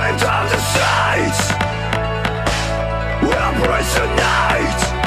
screams of the sight Embrace the night.